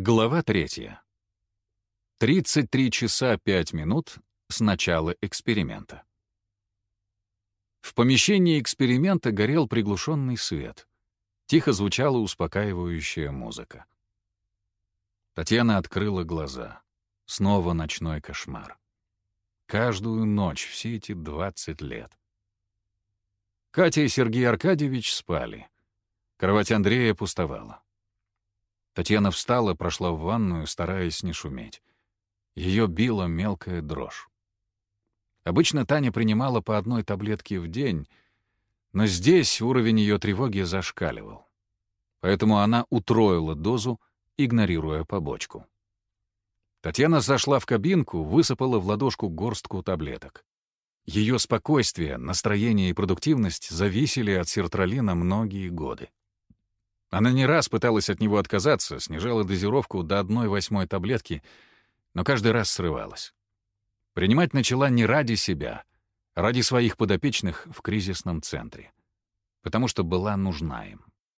Глава третья. 33 часа 5 минут с начала эксперимента. В помещении эксперимента горел приглушенный свет. Тихо звучала успокаивающая музыка. Татьяна открыла глаза. Снова ночной кошмар. Каждую ночь все эти 20 лет. Катя и Сергей Аркадьевич спали. Кровать Андрея пустовала. Татьяна встала, прошла в ванную, стараясь не шуметь. Ее била мелкая дрожь. Обычно Таня принимала по одной таблетке в день, но здесь уровень ее тревоги зашкаливал. Поэтому она утроила дозу, игнорируя побочку. Татьяна зашла в кабинку, высыпала в ладошку горстку таблеток. Ее спокойствие, настроение и продуктивность зависели от сертралина многие годы. Она не раз пыталась от него отказаться, снижала дозировку до одной восьмой таблетки, но каждый раз срывалась. Принимать начала не ради себя, а ради своих подопечных в кризисном центре, потому что была нужна им.